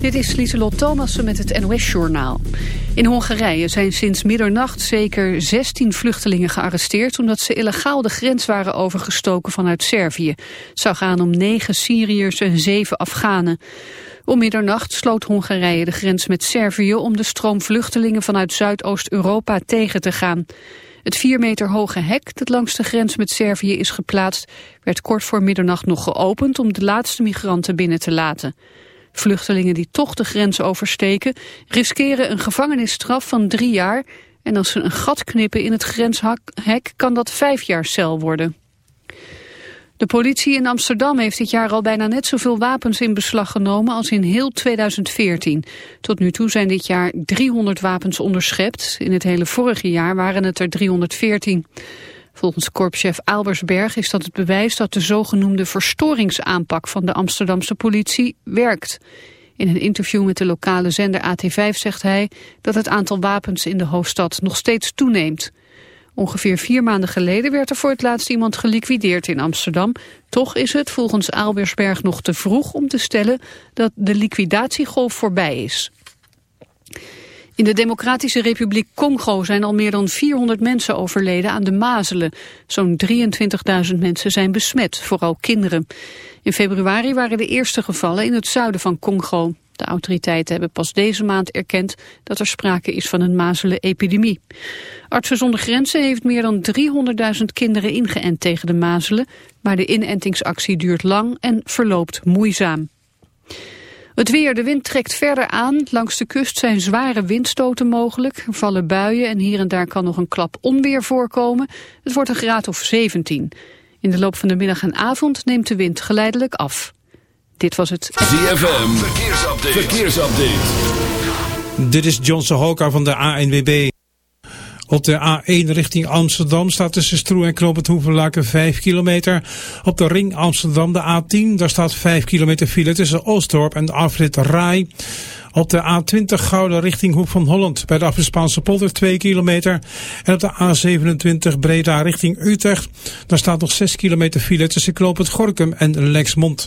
Dit is Lieselot Thomassen met het NOS-journaal. In Hongarije zijn sinds middernacht zeker 16 vluchtelingen gearresteerd... omdat ze illegaal de grens waren overgestoken vanuit Servië. Het zou gaan om 9 Syriërs en 7 Afghanen. Om middernacht sloot Hongarije de grens met Servië... om de stroom vluchtelingen vanuit Zuidoost-Europa tegen te gaan. Het vier meter hoge hek dat langs de grens met Servië is geplaatst... werd kort voor middernacht nog geopend om de laatste migranten binnen te laten. Vluchtelingen die toch de grens oversteken... riskeren een gevangenisstraf van drie jaar... en als ze een gat knippen in het grenshek kan dat vijf jaar cel worden. De politie in Amsterdam heeft dit jaar al bijna net zoveel wapens in beslag genomen als in heel 2014. Tot nu toe zijn dit jaar 300 wapens onderschept. In het hele vorige jaar waren het er 314. Volgens korpschef Albersberg is dat het bewijs dat de zogenoemde verstoringsaanpak van de Amsterdamse politie werkt. In een interview met de lokale zender AT5 zegt hij dat het aantal wapens in de hoofdstad nog steeds toeneemt. Ongeveer vier maanden geleden werd er voor het laatst iemand geliquideerd in Amsterdam. Toch is het volgens Aalbersberg nog te vroeg om te stellen dat de liquidatiegolf voorbij is. In de Democratische Republiek Congo zijn al meer dan 400 mensen overleden aan de mazelen. Zo'n 23.000 mensen zijn besmet, vooral kinderen. In februari waren de eerste gevallen in het zuiden van Congo. De autoriteiten hebben pas deze maand erkend dat er sprake is van een mazelen-epidemie. Artsen zonder Grenzen heeft meer dan 300.000 kinderen ingeënt tegen de mazelen, maar de inentingsactie duurt lang en verloopt moeizaam. Het weer, de wind trekt verder aan. Langs de kust zijn zware windstoten mogelijk. Er vallen buien en hier en daar kan nog een klap onweer voorkomen. Het wordt een graad of 17. In de loop van de middag en avond neemt de wind geleidelijk af. Dit was het ZFM, verkeersupdate. verkeersupdate. Dit is John Sohoka van de ANWB. Op de A1 richting Amsterdam staat tussen Stroe en Knoop het Hoevenlaken 5 kilometer. Op de ring Amsterdam de A10, daar staat 5 kilometer file tussen Oostdorp en de afrit Rai. Op de A20 Gouden richting Hoek van Holland bij de Spaanse polder 2 kilometer. En op de A27 Breda richting Utrecht, daar staat nog 6 kilometer file tussen Knoop het Gorkum en Lexmond.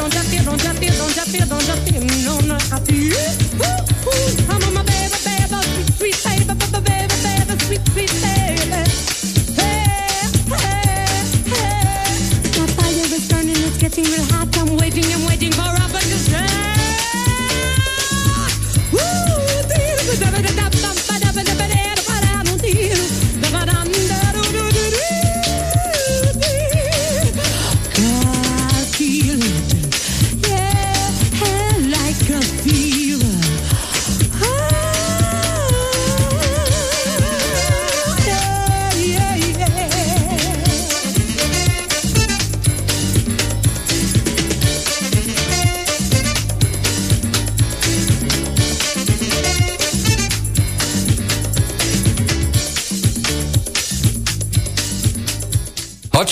Don't you see, don't you see, don't you see, don't you see, no, no, I see you. Ooh, ooh, I'm a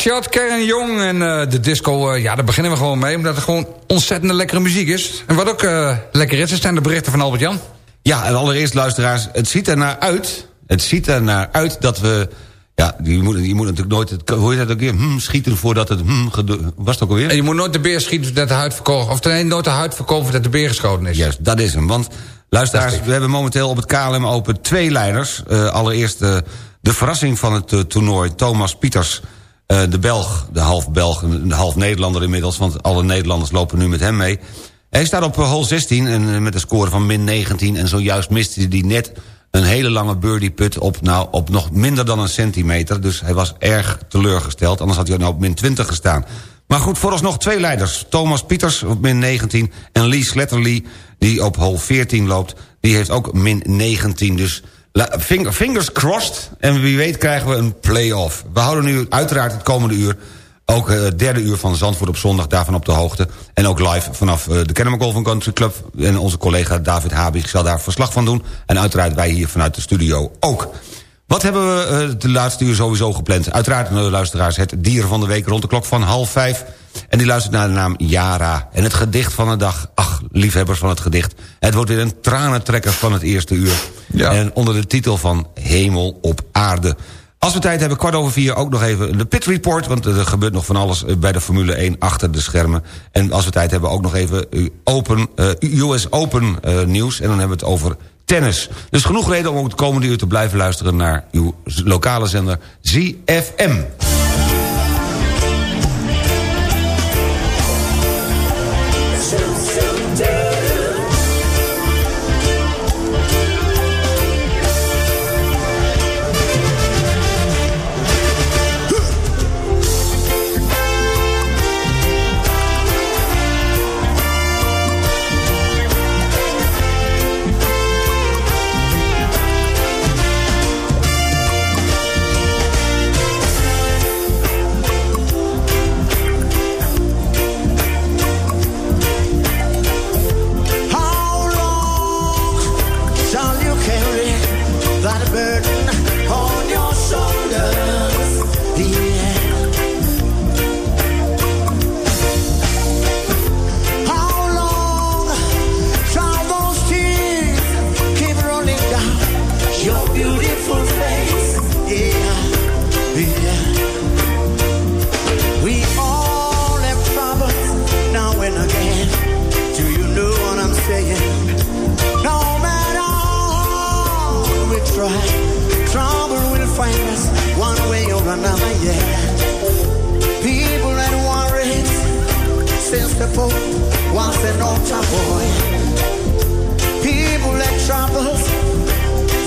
Hotshot, Karen Jong en uh, de disco, uh, ja, daar beginnen we gewoon mee... omdat het gewoon ontzettend lekkere muziek is. En wat ook uh, lekker is, zijn de berichten van Albert-Jan. Ja, en allereerst luisteraars, het ziet er naar uit... het ziet er naar uit dat we... Ja, je moet, je moet natuurlijk nooit... Het, hoe je dat ook weer? Hmm, schieten voordat het... Hmm, was het ook alweer? En je moet nooit de beer schieten dat de huid verkopen... of nee, nooit de huid verkopen dat de beer geschoten is. Juist, dat is hem. Want luisteraars, we hebben momenteel op het KLM Open twee leiders. allereerst de verrassing van het toernooi, Thomas Pieters... Uh, de Belg, de half Belg, de half Nederlander inmiddels... want alle Nederlanders lopen nu met hem mee. Hij staat op hole 16 en eh, met een score van min 19... en zojuist miste hij net een hele lange birdie put op, nou, op nog minder dan een centimeter. Dus hij was erg teleurgesteld, anders had hij nou op min 20 gestaan. Maar goed, vooralsnog twee leiders. Thomas Pieters op min 19 en Lee Sletterly, die op hole 14 loopt... die heeft ook min 19, dus fingers crossed. En wie weet krijgen we een play-off. We houden nu uiteraard het komende uur... ook het uh, derde uur van Zandvoort op zondag daarvan op de hoogte. En ook live vanaf uh, de Kennemer Golf Country Club. En onze collega David Habig zal daar verslag van doen. En uiteraard wij hier vanuit de studio ook. Wat hebben we uh, de laatste uur sowieso gepland? Uiteraard, luisteraars, het dier van de week rond de klok van half vijf. En die luistert naar de naam Yara. En het gedicht van de dag, ach, liefhebbers van het gedicht... het wordt weer een tranentrekker van het eerste uur. Ja. En onder de titel van Hemel op aarde. Als we tijd hebben, kwart over vier ook nog even de pit report... want er gebeurt nog van alles eh, bij de Formule 1 achter de schermen. En als we tijd hebben, ook nog even eh, open, uh, US Open uh, nieuws. En dan hebben we het over tennis. Dus genoeg reden om ook de komende uur te blijven luisteren... naar uw lokale zender ZFM.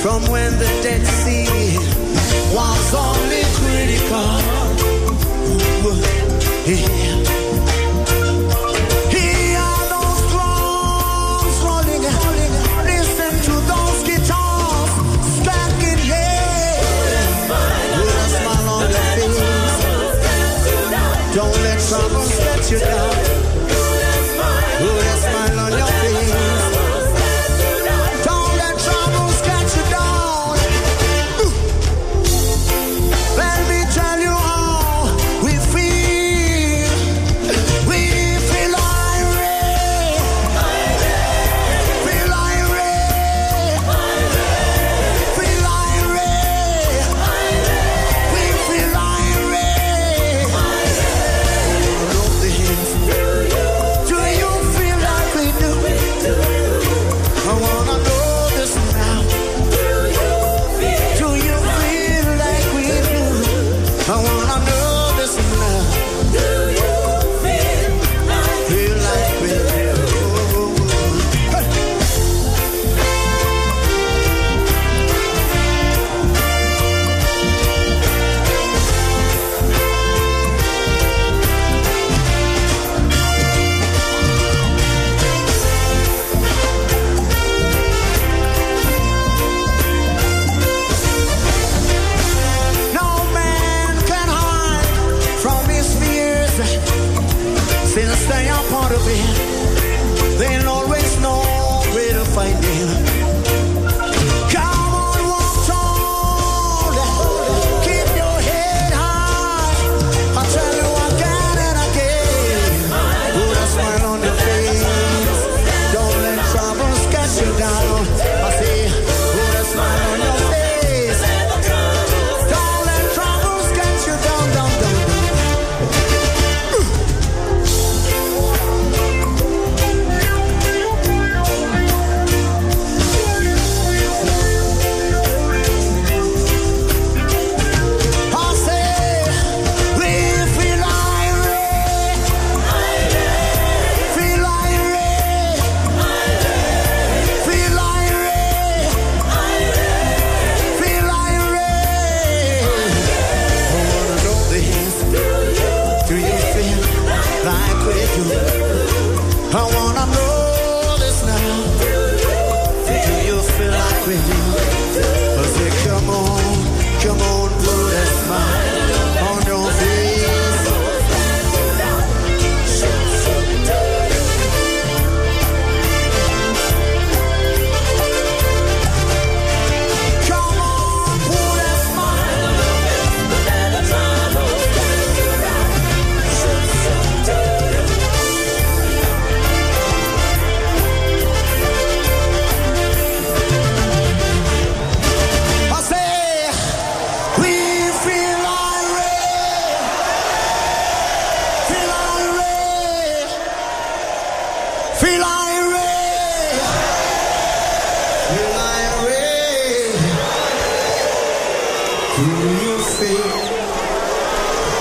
from when the Dead Sea was only critical. Ooh, yeah.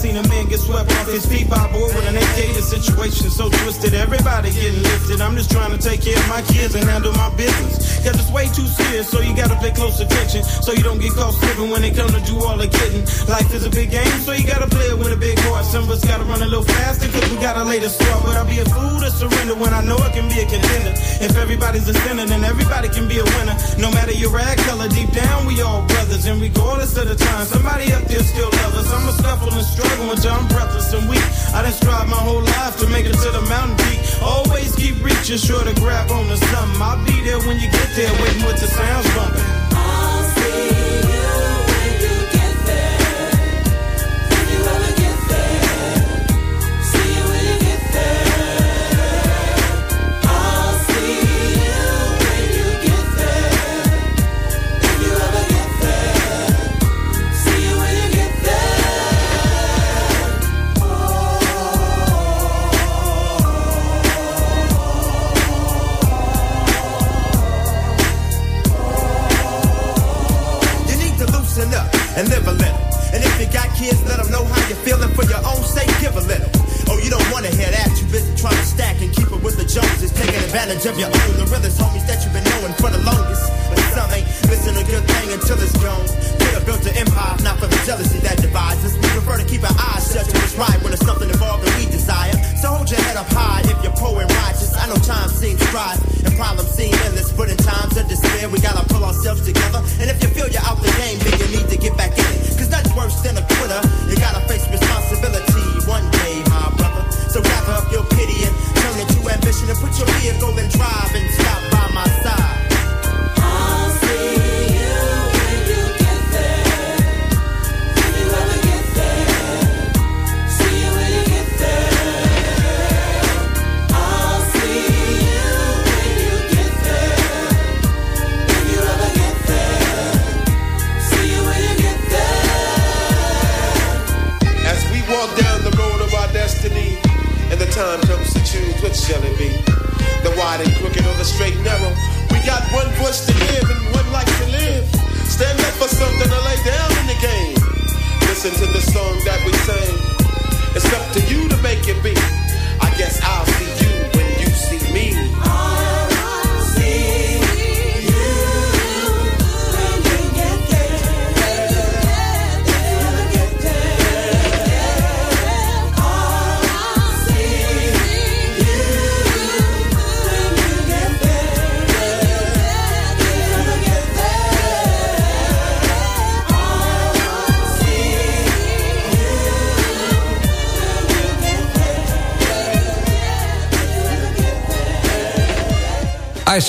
seen a man get swept off his feet by a boy with an AK situation so twisted, everybody getting lifted. I'm just trying to take care of my kids and handle my business. Cause it's way too serious, so you gotta pay close attention. So you don't get caught slipping when it comes to do all the kidding. Life is a big game, so you gotta play it with a big heart. Some of us gotta run a little faster, cause we gotta lay the start. But I'll be a fool to surrender when I know I can be a contender. If everybody's a sinner, then everybody can be a winner. No matter your rag color, deep down we all brothers. And regardless of the time, somebody up there still loves us. I'ma scuffle and struggle until I'm breathless and weak. I done strive my whole life sure to grab on to something. I'll be there when you get there, waiting with the sounds bumping.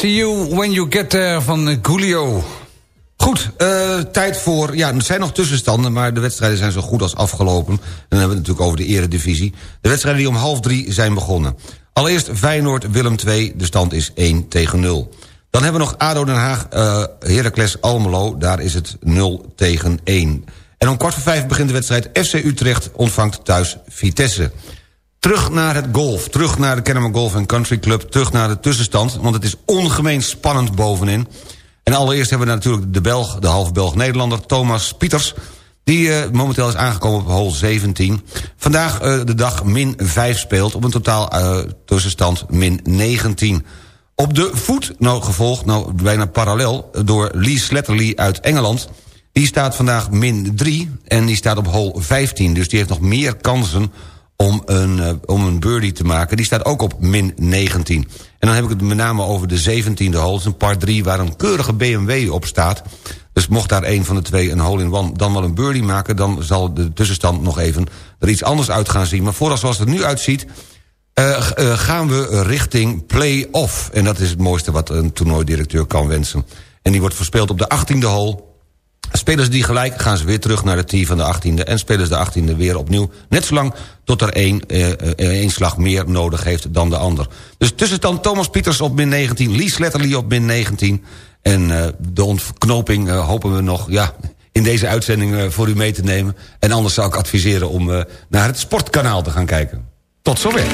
See you when you get there van Coolio. Goed, uh, tijd voor... Ja, er zijn nog tussenstanden, maar de wedstrijden zijn zo goed als afgelopen. En dan hebben we het natuurlijk over de eredivisie. De wedstrijden die om half drie zijn begonnen. Allereerst Feyenoord-Willem 2, de stand is 1 tegen 0. Dan hebben we nog ADO Den Haag, uh, Heracles Almelo, daar is het 0 tegen 1. En om kwart voor vijf begint de wedstrijd FC Utrecht ontvangt thuis Vitesse. Terug naar het golf, terug naar de Kennemer Golf Country Club... terug naar de tussenstand, want het is ongemeen spannend bovenin. En allereerst hebben we natuurlijk de Belg, de half Belg Nederlander... Thomas Pieters, die uh, momenteel is aangekomen op hole 17. Vandaag uh, de dag min 5 speelt, op een totaal uh, tussenstand min 19. Op de voet, nou gevolgd, nou bijna parallel... door Lee Sletterly uit Engeland... Die staat vandaag min 3 en die staat op hole 15. Dus die heeft nog meer kansen om een, uh, om een birdie te maken. Die staat ook op min 19. En dan heb ik het met name over de 17e hole. een par 3 waar een keurige BMW op staat. Dus mocht daar een van de twee een hole-in-one dan wel een birdie maken... dan zal de tussenstand nog even er iets anders uit gaan zien. Maar vooral zoals het nu uitziet... Uh, gaan we richting play-off. En dat is het mooiste wat een toernooidirecteur kan wensen. En die wordt verspeeld op de 18e hole Spelers die gelijk gaan ze weer terug naar de tee van de 18e... en spelers de 18e weer opnieuw. Net zolang tot er één, eh, eh, één slag meer nodig heeft dan de ander. Dus tussenstand Thomas Pieters op min 19... Lee Sletterly op min 19... En uh, de ontknoping uh, hopen we nog ja, in deze uitzending voor u mee te nemen. En anders zou ik adviseren om naar het sportkanaal te gaan kijken. Tot zover.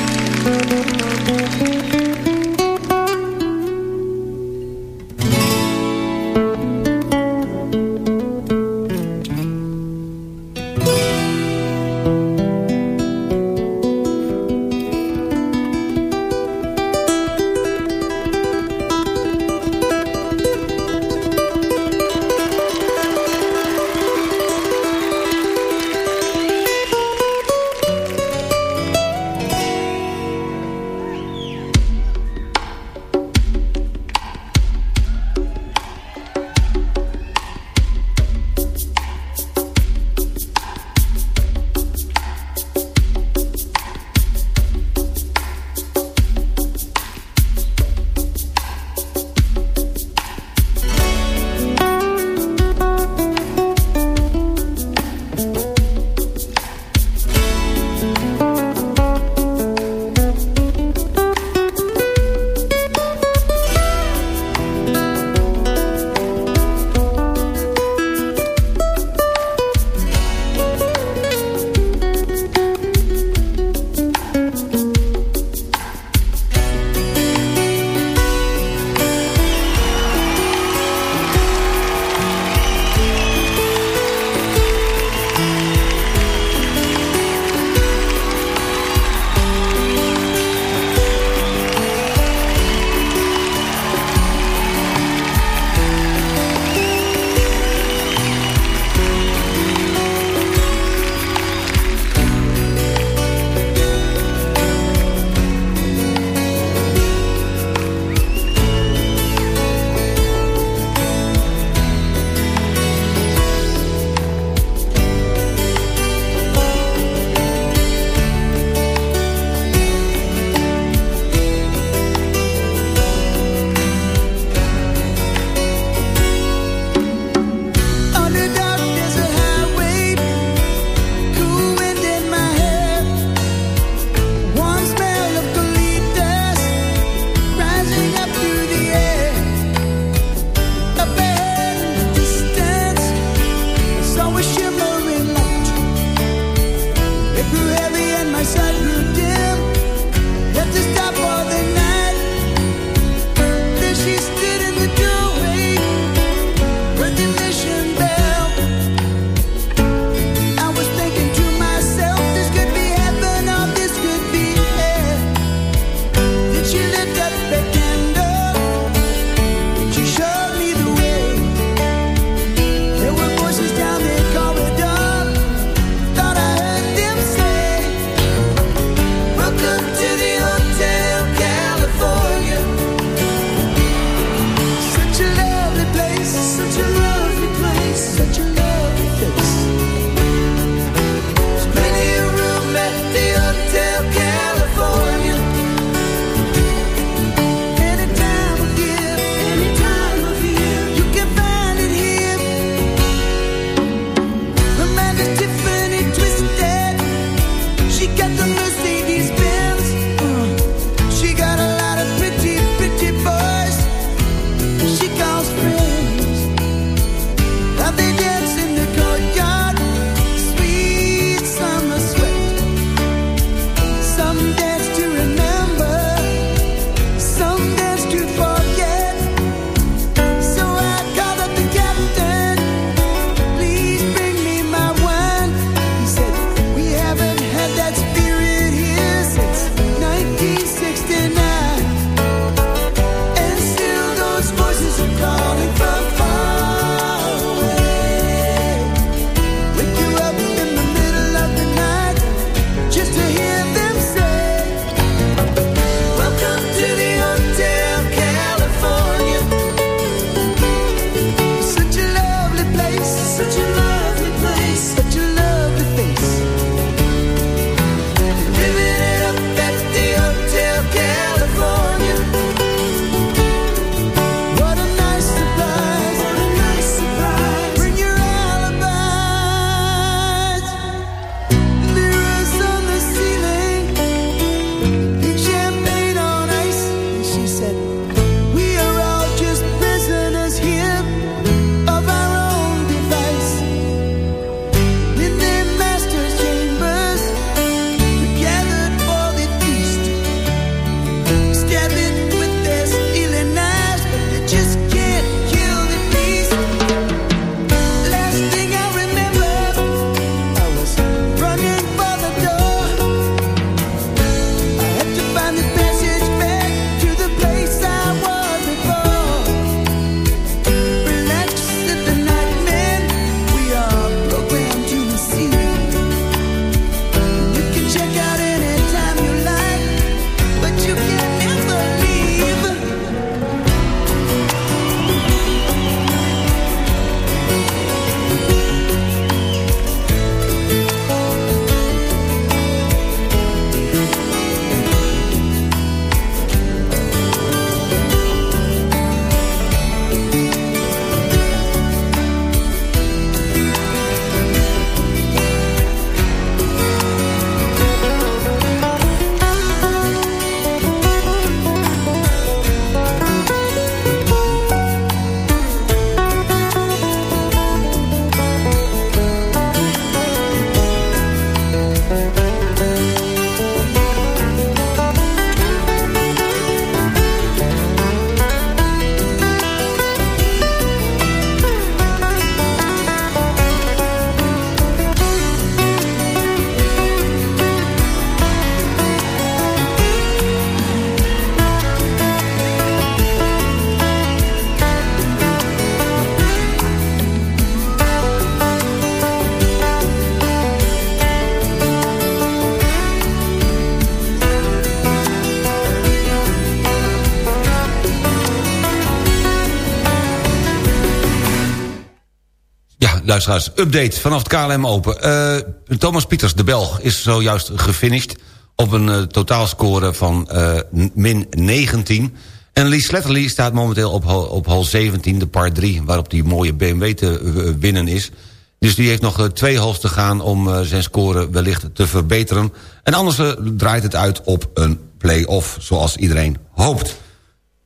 Update vanaf het KLM Open. Eh, Thomas Pieters, de Belg, is zojuist gefinished... op een uh, totaalscore van uh, min 19. En Lee Sletterly staat momenteel op, op hol 17, de par 3... waarop die mooie BMW te winnen is. Dus die heeft nog twee holes te gaan om zijn score wellicht te verbeteren. En anders draait het uit op een play-off, zoals iedereen hoopt.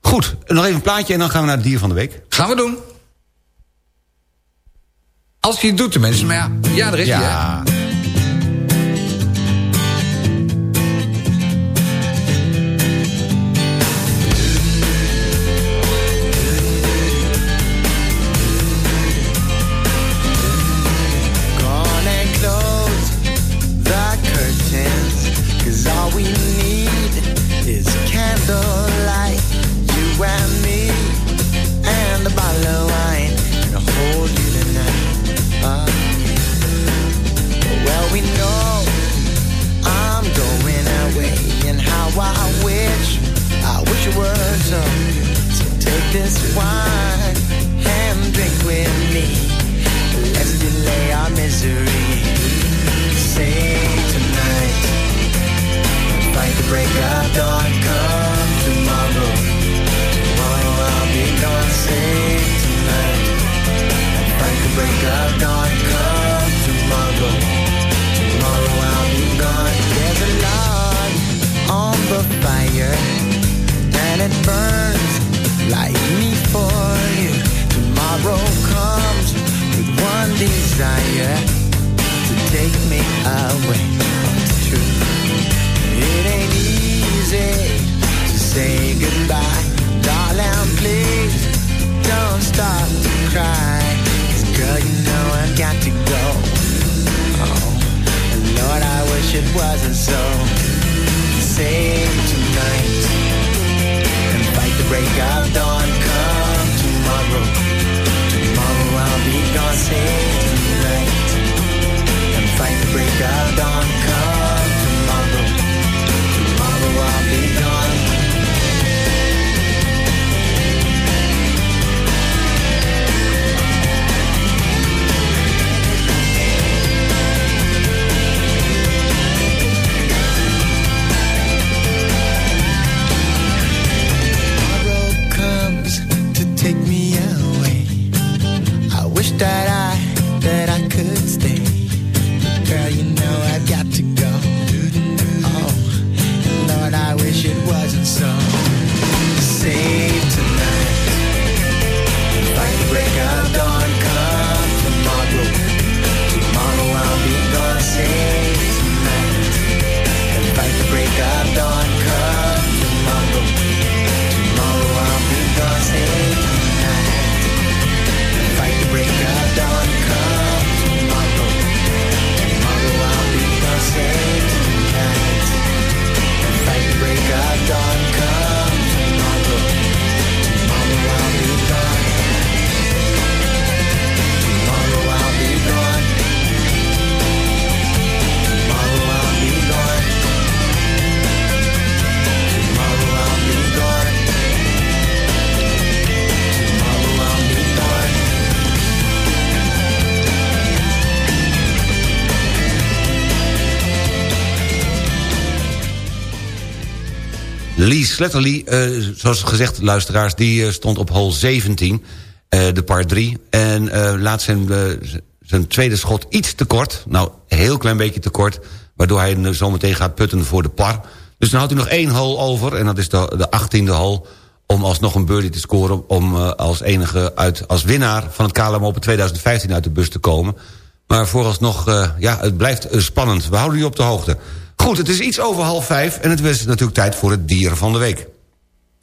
Goed, nog even een plaatje en dan gaan we naar het dier van de week. Gaan we doen. Als je het doet tenminste, maar ja, ja daar is ja. this break of. Come tomorrow, tomorrow I'll be gone. Say tonight, break. Come tomorrow, tomorrow I'll be gone. There's a on the fire, and it burns like me for you. Tomorrow comes with one desire to take me away. Say goodbye, darling. Please don't stop to cry. Cause girl, you know I've got to go. Oh, Lord, I wish it wasn't so. Save tonight and fight the break of dawn come tomorrow. Tomorrow I'll be gone, save tonight. And fight the break of dawn come tomorrow. Tomorrow I'll be gone. Sletterly, uh, zoals gezegd, luisteraars... die uh, stond op hole 17, uh, de par 3... en laat zijn, zijn tweede schot iets te kort. Nou, een heel klein beetje te kort... waardoor hij zometeen gaat putten voor de par. Dus dan houdt hij nog één hole over... en dat is de, de 18e hole om alsnog een birdie te scoren... om als enige uit, als winnaar van het KLM Open 2015 uit de bus te komen. Maar vooralsnog, ja, het blijft spannend. We houden u op de hoogte. Goed, het is iets over half vijf en het is natuurlijk tijd voor het dier van de week. En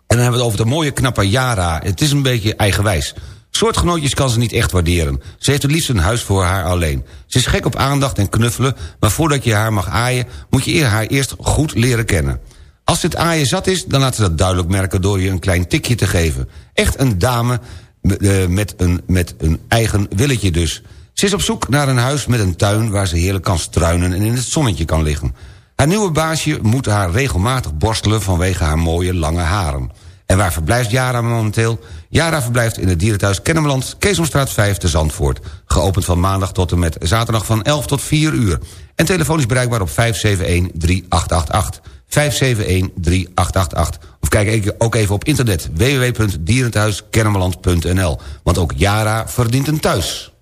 dan hebben we het over de mooie knappe Yara. Het is een beetje eigenwijs. Soortgenootjes kan ze niet echt waarderen. Ze heeft het liefst een huis voor haar alleen. Ze is gek op aandacht en knuffelen... maar voordat je haar mag aaien... moet je haar eerst goed leren kennen. Als het aaien zat is, dan laat ze dat duidelijk merken... door je een klein tikje te geven. Echt een dame eh, met een, met een eigen willetje dus. Ze is op zoek naar een huis met een tuin... waar ze heerlijk kan struinen en in het zonnetje kan liggen. Haar nieuwe baasje moet haar regelmatig borstelen vanwege haar mooie lange haren. En waar verblijft Jara momenteel? Jara verblijft in het dierenthuis Kennemerland, Keesomstraat 5 te Zandvoort. Geopend van maandag tot en met zaterdag van 11 tot 4 uur. En telefonisch bereikbaar op 571-3888. 571-3888. Of kijk ook even op internet www.dierenthuiskennemerland.nl. Want ook Jara verdient een thuis.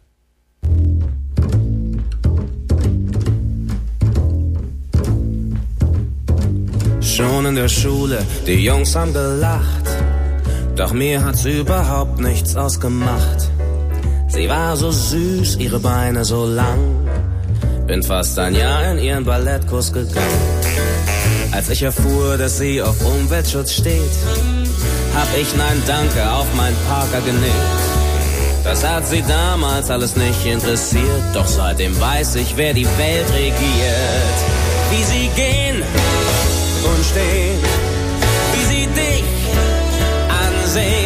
Schon in der Schule, die Jungs haben gelacht. Doch mir hat's überhaupt nichts ausgemacht. Sie war so süß, ihre Beine so lang. Bin fast ein Jahr in ihren Ballettkurs gegangen. Als ich erfuhr, dass sie auf Umweltschutz steht, hab ich Nein Danke auf mein Parker genickt. Das hat sie damals alles nicht interessiert, doch seitdem weiß ich, wer die Welt regiert. Wie sie gehen und stehen, wie sie dich ansehen.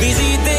wie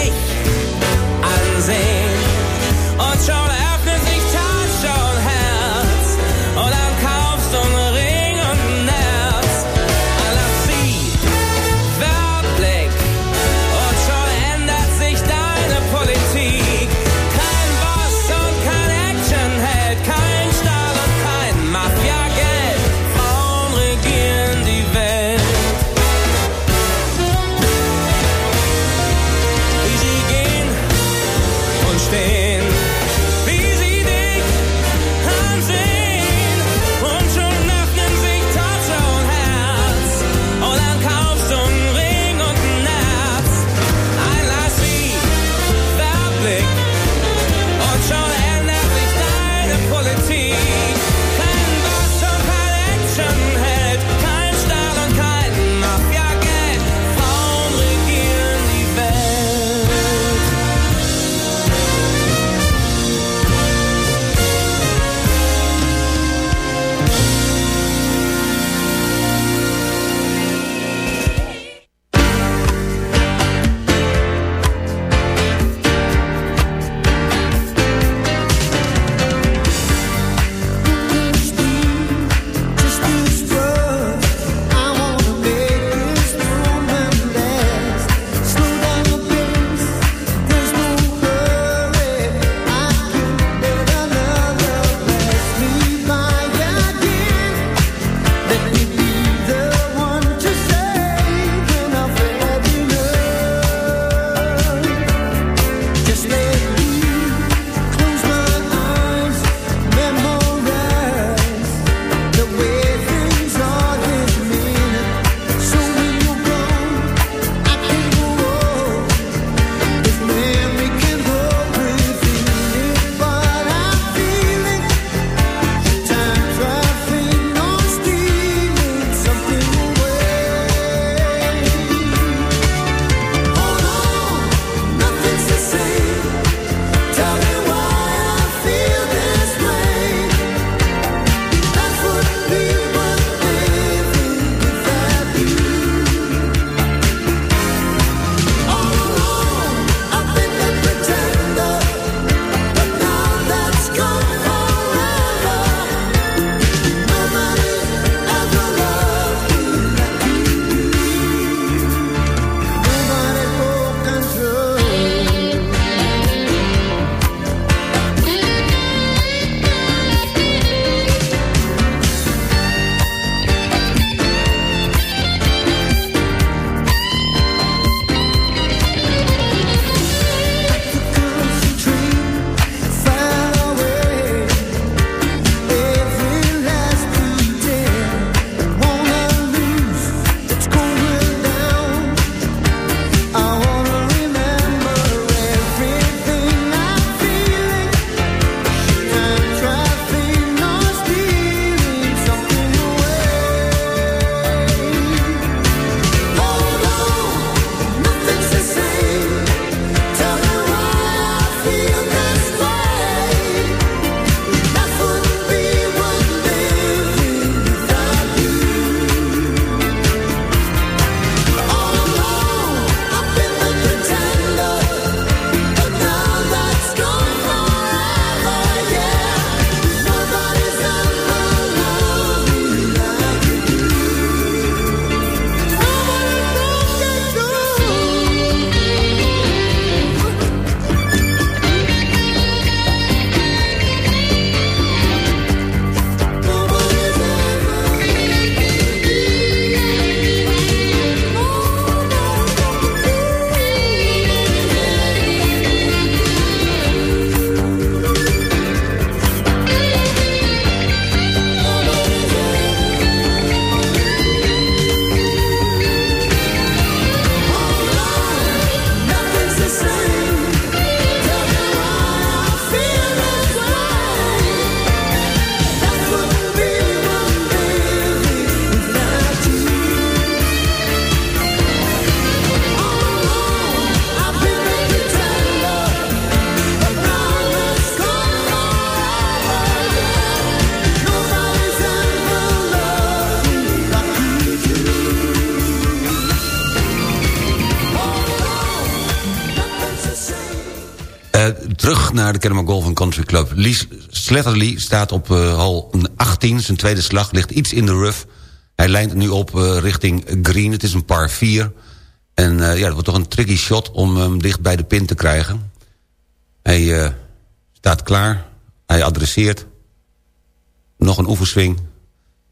de Kennemer Golf Country Club. Lies staat op uh, hal 18. Zijn tweede slag ligt iets in de rough. Hij lijnt nu op uh, richting green. Het is een par 4. En uh, ja, het wordt toch een tricky shot om hem dicht bij de pin te krijgen. Hij staat klaar. Hij adresseert. Nog een oefenswing.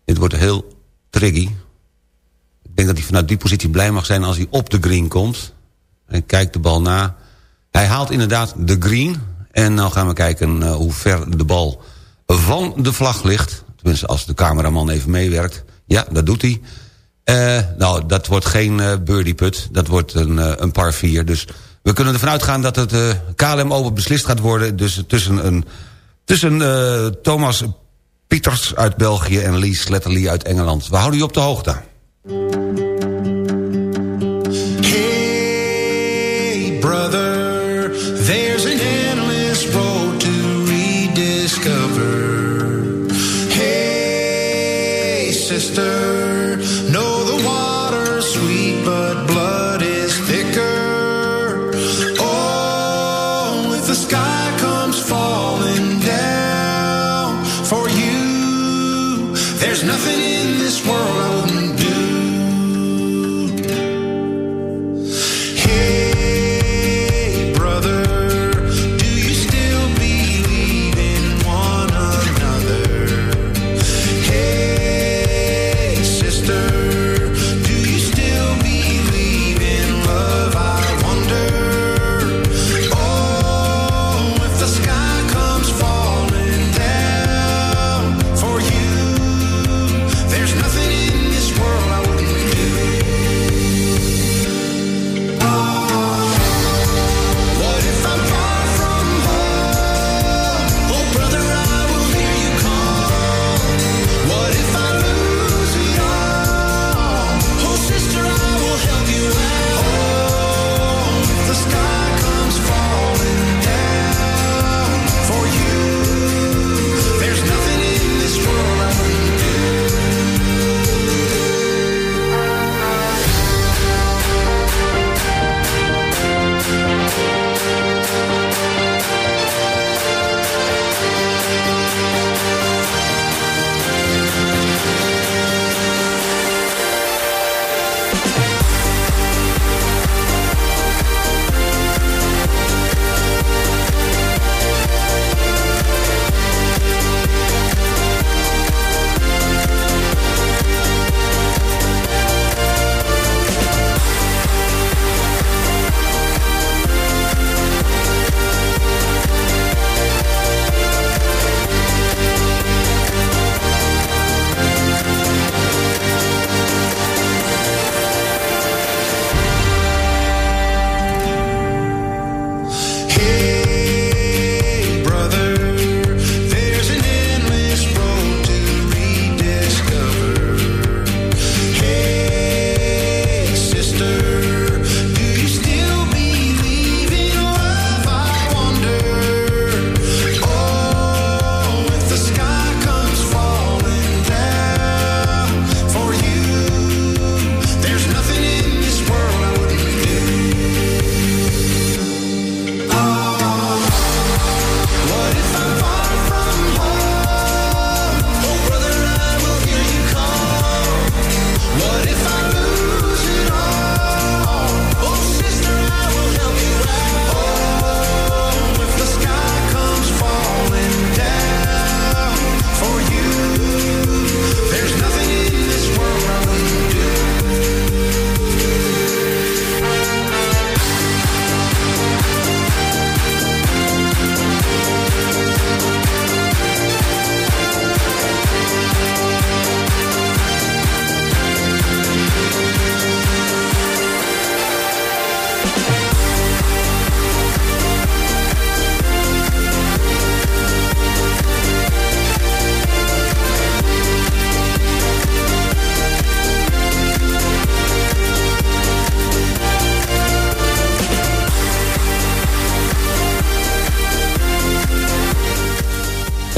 Dit wordt heel tricky. Ik denk dat hij vanuit die positie blij mag zijn als hij op de green komt. En kijkt de bal na. Hij haalt inderdaad de green. En nou gaan we kijken uh, hoe ver de bal van de vlag ligt. Tenminste, als de cameraman even meewerkt. Ja, dat doet hij. Uh, nou, dat wordt geen uh, birdie put. Dat wordt een, een par 4. Dus we kunnen ervan uitgaan dat het KLM Open beslist gaat worden. Dus tussen, een, tussen Thomas Pieters uit België en Lee Sletterly uit Engeland. We houden u op de hoogte.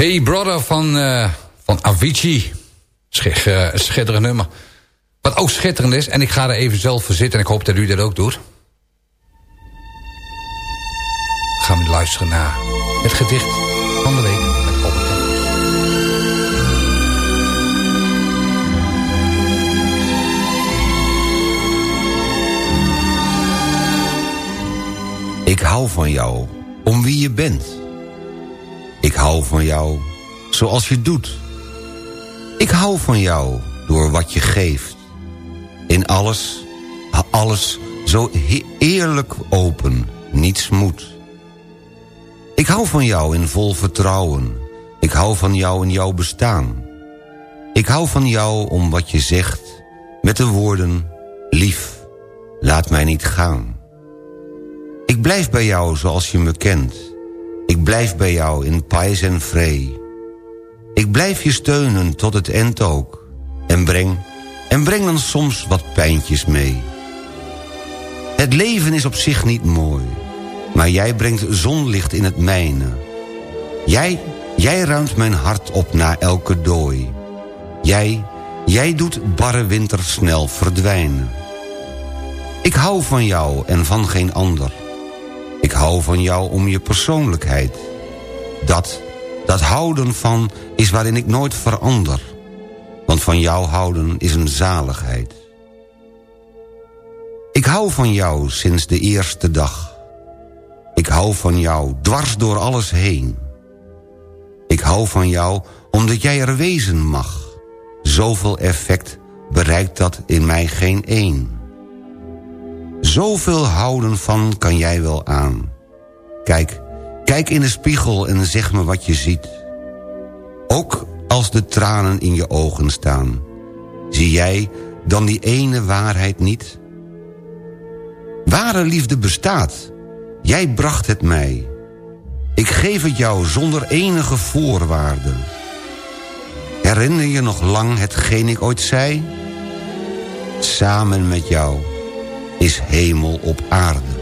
Hey Brother van, eh, van Avicii. Eh, schitterend nummer. Wat ook schitterend is, en ik ga er even zelf voor zitten... en ik hoop dat u dat ook doet. gaan we luisteren naar het gedicht van de week. Ik hou van jou, om wie je bent. Ik hou van jou, zoals je doet. Ik hou van jou, door wat je geeft. In alles, alles zo eerlijk open, niets moet. Ik hou van jou in vol vertrouwen. Ik hou van jou in jouw bestaan. Ik hou van jou om wat je zegt, met de woorden... Lief, laat mij niet gaan. Ik blijf bij jou zoals je me kent. Ik blijf bij jou in pijs en vree. Ik blijf je steunen tot het eind ook. En breng, en breng dan soms wat pijntjes mee. Het leven is op zich niet mooi. Maar jij brengt zonlicht in het mijne. Jij, jij ruimt mijn hart op na elke dooi. Jij, jij doet barre winter snel verdwijnen. Ik hou van jou en van geen ander. Ik hou van jou om je persoonlijkheid. Dat, dat houden van is waarin ik nooit verander. Want van jou houden is een zaligheid. Ik hou van jou sinds de eerste dag. Ik hou van jou dwars door alles heen. Ik hou van jou omdat jij er wezen mag. Zoveel effect bereikt dat in mij geen één. Zoveel houden van kan jij wel aan. Kijk, kijk in de spiegel en zeg me wat je ziet. Ook als de tranen in je ogen staan. Zie jij dan die ene waarheid niet? Ware liefde bestaat. Jij bracht het mij. Ik geef het jou zonder enige voorwaarden. Herinner je nog lang hetgeen ik ooit zei? Samen met jou is hemel op aarde.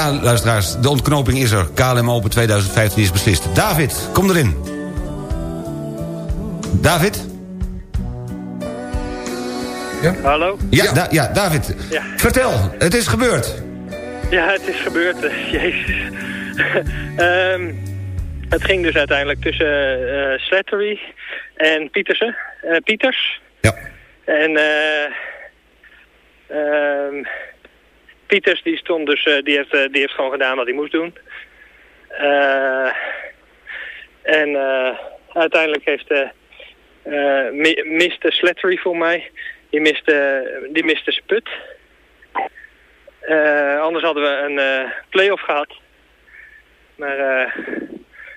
Ja, luisteraars, de ontknoping is er. KLM Open 2015 is beslist. David, kom erin. David? Hallo? Ja, Da- ja David. Ja. Vertel, het is gebeurd. Ja, het is gebeurd. eh, Jezus. Ehm, het ging dus uiteindelijk tussen eh Slattery en Pietersen. eh, Pieters. Ja. En eh ehm, Pieters die stond dus, eh, die, heeft, eh, die heeft gewoon gedaan wat hij moest doen. Eh, en uiteindelijk heeft mi- miste Slattery voor mij. Die miste, die miste zijn put. Eh, anders hadden we een play-off gehad. Maar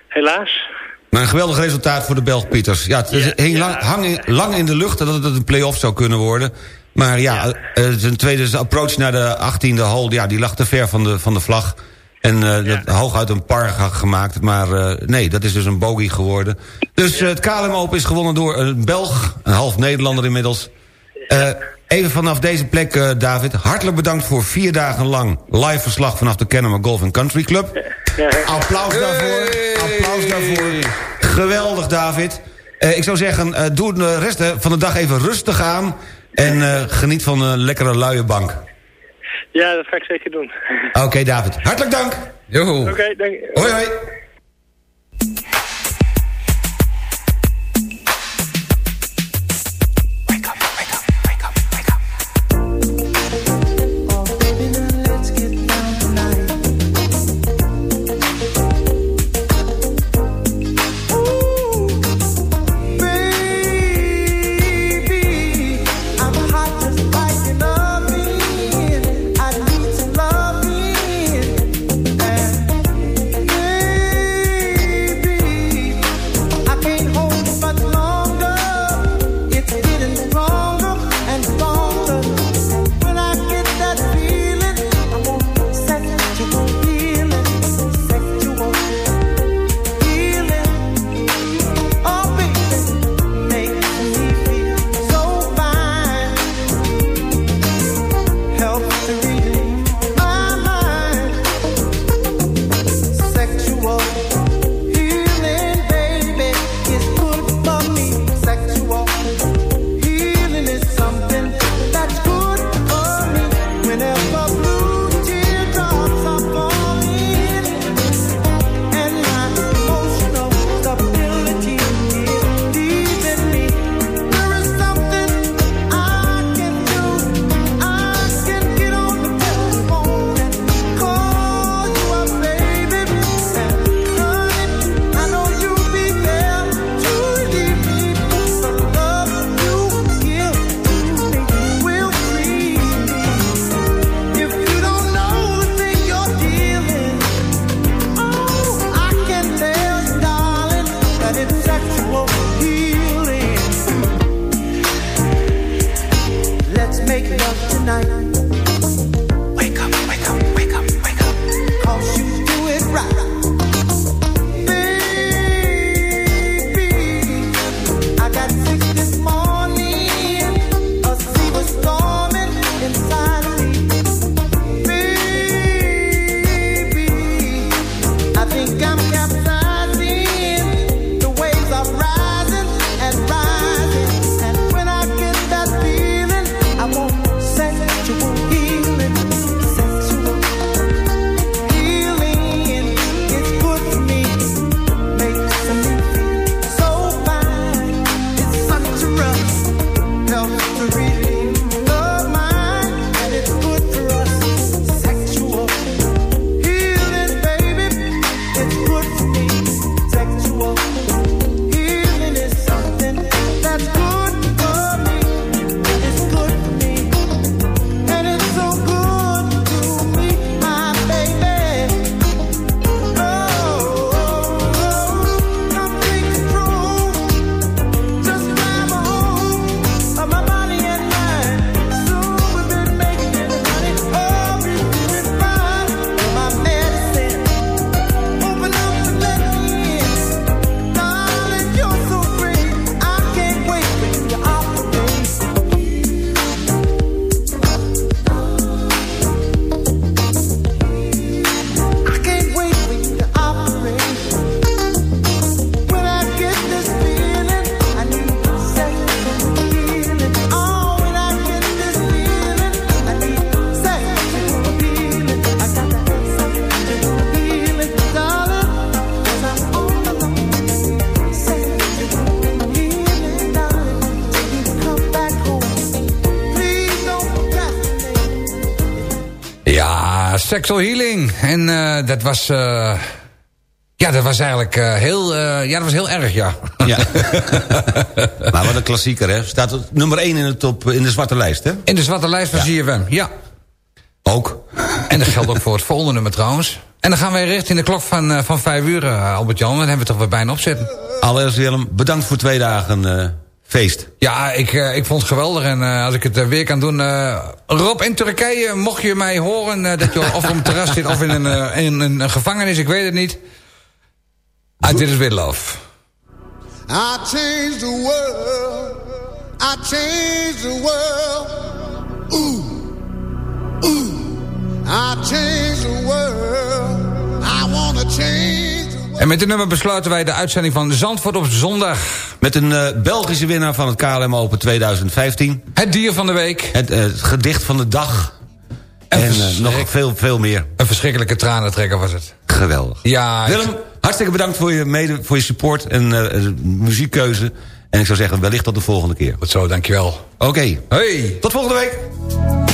helaas. Maar een geweldig resultaat voor de Belg Pieters. Ja, het hing lang, hang in- lang in de lucht dat het een play-off zou kunnen worden. Maar ja, eh, zijn tweede approach naar de 18e hole... Ja, die lag te ver van de, van de vlag. En eh dat hooguit een par ge- gemaakt. Maar eh, nee, dat is dus een bogey geworden. Dus eh, het KLM Open is gewonnen door een Belg. Een half Nederlander inmiddels. Eh, even vanaf deze plek, eh, David. Hartelijk bedankt voor vier dagen lang live verslag... vanaf de Kennemer Golf Country Club. Applaus daarvoor. Applaus daarvoor. Geweldig, David. Eh, ik zou zeggen, eh, doe de rest eh, van de dag even rustig aan... en eh, geniet van een lekkere luie bank. Ja, dat ga ik zeker doen. Oké, David. Hartelijk dank. Oké, dank Hoi, hoi. Sexual Healing. En eh, dat was... eh, ja, dat was eigenlijk eh, heel... ja, dat was heel erg, ja. Ja. maar wat een klassieker, hè? Staat op nummer 1 in de, top, in de zwarte lijst, hè? In de zwarte lijst van ZFM, ja. Ook. En dat geldt ook voor het volgende nummer trouwens. En dan gaan wij richting de klok van, van vijf uur, Albert-Jan. Dan hebben we toch weer bijna opzetten. Allereerst Willem, bedankt voor twee dagen feest. Ja, ik, eh, ik vond het geweldig. En eh, als ik het eh, weer kan doen... eh, Rob, in Turkije, mocht je mij horen... eh, dat je of op een terras zit of in een, in een, een gevangenis, ik weet het niet. I did it with love. I changed the world. I changed the world. Ooh, ooh. I changed the world. I wanna change. En met dit nummer besluiten wij de uitzending van Zandvoort op zondag. Met een eh, Belgische winnaar van het KLM Open 2015. Het dier van de week. Het eh, gedicht van de dag. En, eh, nog veel, veel meer. Een verschrikkelijke tranentrekker was het. Geweldig. Ja, Willem, hartstikke bedankt voor je, mede, voor je support en muziekkeuze. En ik zou zeggen, wellicht tot de volgende keer. Goed zo, dankjewel. Oké. Hey. Tot volgende week.